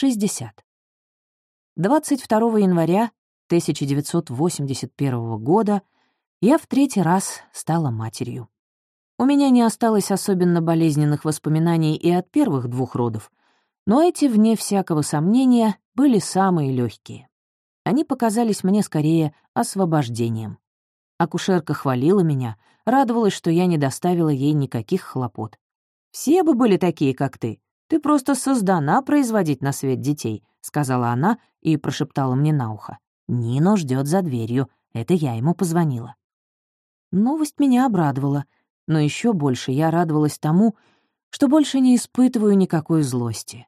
60. 22 января 1981 года я в третий раз стала матерью. У меня не осталось особенно болезненных воспоминаний и от первых двух родов, но эти, вне всякого сомнения, были самые легкие. Они показались мне скорее освобождением. Акушерка хвалила меня, радовалась, что я не доставила ей никаких хлопот. «Все бы были такие, как ты. Ты просто создана производить на свет детей», — сказала она и прошептала мне на ухо. «Нино ждет за дверью. Это я ему позвонила». Новость меня обрадовала, но еще больше я радовалась тому, что больше не испытываю никакой злости.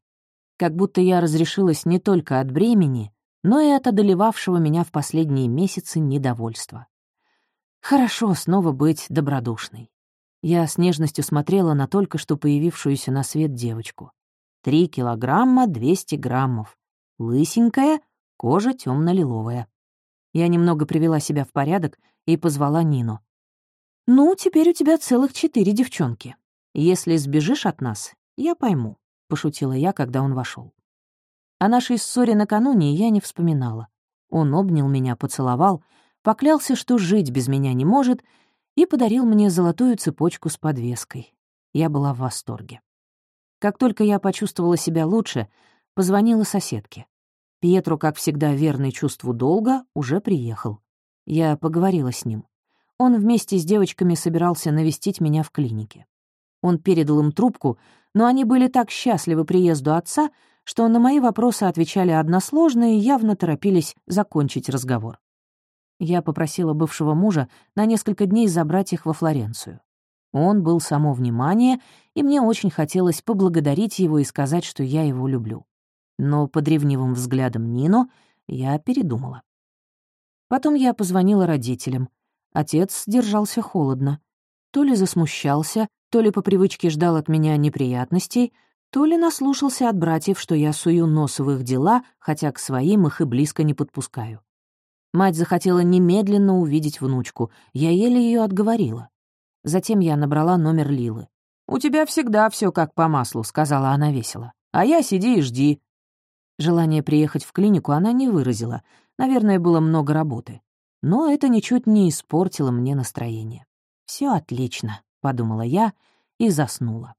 Как будто я разрешилась не только от бремени, но и от одолевавшего меня в последние месяцы недовольства. Хорошо снова быть добродушной. Я с нежностью смотрела на только что появившуюся на свет девочку. Три килограмма двести граммов. Лысенькая, кожа темно лиловая Я немного привела себя в порядок и позвала Нину. «Ну, теперь у тебя целых четыре девчонки. Если сбежишь от нас, я пойму», — пошутила я, когда он вошел. О нашей ссоре накануне я не вспоминала. Он обнял меня, поцеловал, поклялся, что жить без меня не может, и подарил мне золотую цепочку с подвеской. Я была в восторге. Как только я почувствовала себя лучше, позвонила соседке. Пьетро, как всегда верный чувству долга, уже приехал. Я поговорила с ним. Он вместе с девочками собирался навестить меня в клинике. Он передал им трубку, но они были так счастливы приезду отца, что на мои вопросы отвечали односложно и явно торопились закончить разговор. Я попросила бывшего мужа на несколько дней забрать их во Флоренцию. Он был само внимание, и мне очень хотелось поблагодарить его и сказать, что я его люблю. Но под ревнивым взглядом Нино я передумала. Потом я позвонила родителям. Отец держался холодно. То ли засмущался, то ли по привычке ждал от меня неприятностей, то ли наслушался от братьев, что я сую нос в их дела, хотя к своим их и близко не подпускаю. Мать захотела немедленно увидеть внучку, я еле ее отговорила. Затем я набрала номер Лилы. «У тебя всегда все как по маслу», — сказала она весело. «А я сиди и жди». Желание приехать в клинику она не выразила. Наверное, было много работы. Но это ничуть не испортило мне настроение. Все отлично», — подумала я и заснула.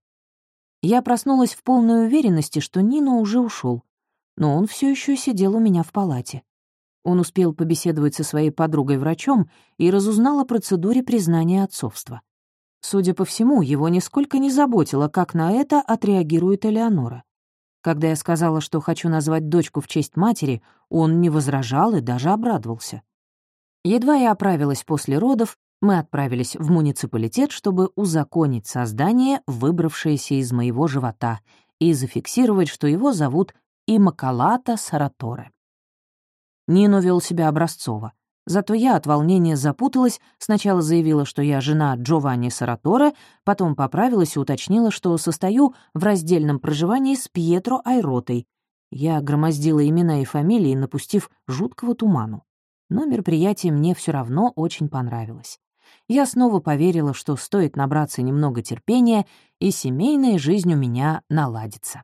Я проснулась в полной уверенности, что Нина уже ушел, но он все еще сидел у меня в палате. Он успел побеседовать со своей подругой-врачом и разузнал о процедуре признания отцовства. Судя по всему, его нисколько не заботило, как на это отреагирует Элеонора. Когда я сказала, что хочу назвать дочку в честь матери, он не возражал и даже обрадовался. Едва я оправилась после родов, мы отправились в муниципалитет, чтобы узаконить создание, выбравшееся из моего живота, и зафиксировать, что его зовут Имакалата Сараторе. Нино вел себя образцово. Зато я от волнения запуталась, сначала заявила, что я жена Джованни Сараторе, потом поправилась и уточнила, что состою в раздельном проживании с Пьетро Айротой. Я громоздила имена и фамилии, напустив жуткого туману. Но мероприятие мне все равно очень понравилось я снова поверила, что стоит набраться немного терпения, и семейная жизнь у меня наладится.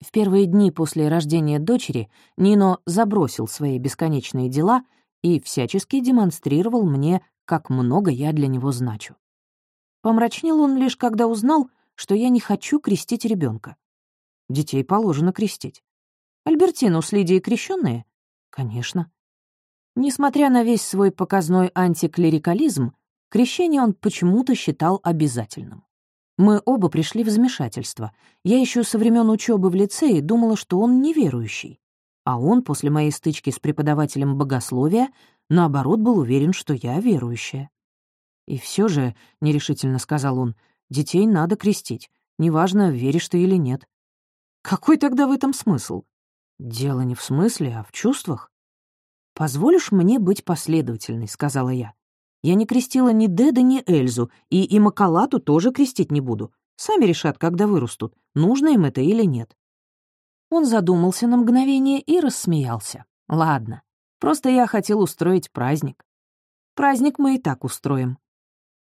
В первые дни после рождения дочери Нино забросил свои бесконечные дела и всячески демонстрировал мне, как много я для него значу. Помрачнел он лишь, когда узнал, что я не хочу крестить ребенка. Детей положено крестить. Альбертину с Лидией крещенные? Конечно. Несмотря на весь свой показной антиклерикализм, Крещение он почему-то считал обязательным. Мы оба пришли в замешательство. Я еще со времен учебы в лицее думала, что он неверующий. А он, после моей стычки с преподавателем богословия, наоборот, был уверен, что я верующая. «И все же», — нерешительно сказал он, — «детей надо крестить. Неважно, веришь ты или нет». «Какой тогда в этом смысл?» «Дело не в смысле, а в чувствах». «Позволишь мне быть последовательной», — сказала я. Я не крестила ни Деда, ни Эльзу, и и Макалату тоже крестить не буду. Сами решат, когда вырастут, нужно им это или нет». Он задумался на мгновение и рассмеялся. «Ладно, просто я хотел устроить праздник. Праздник мы и так устроим».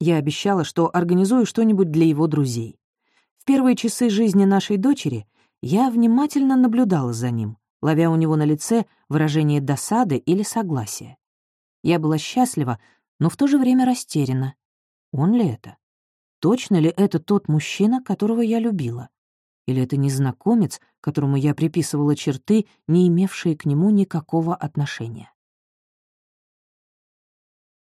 Я обещала, что организую что-нибудь для его друзей. В первые часы жизни нашей дочери Я внимательно наблюдала за ним, ловя у него на лице выражение досады или согласия. Я была счастлива, но в то же время растеряна. Он ли это? Точно ли это тот мужчина, которого я любила? Или это незнакомец, которому я приписывала черты, не имевшие к нему никакого отношения?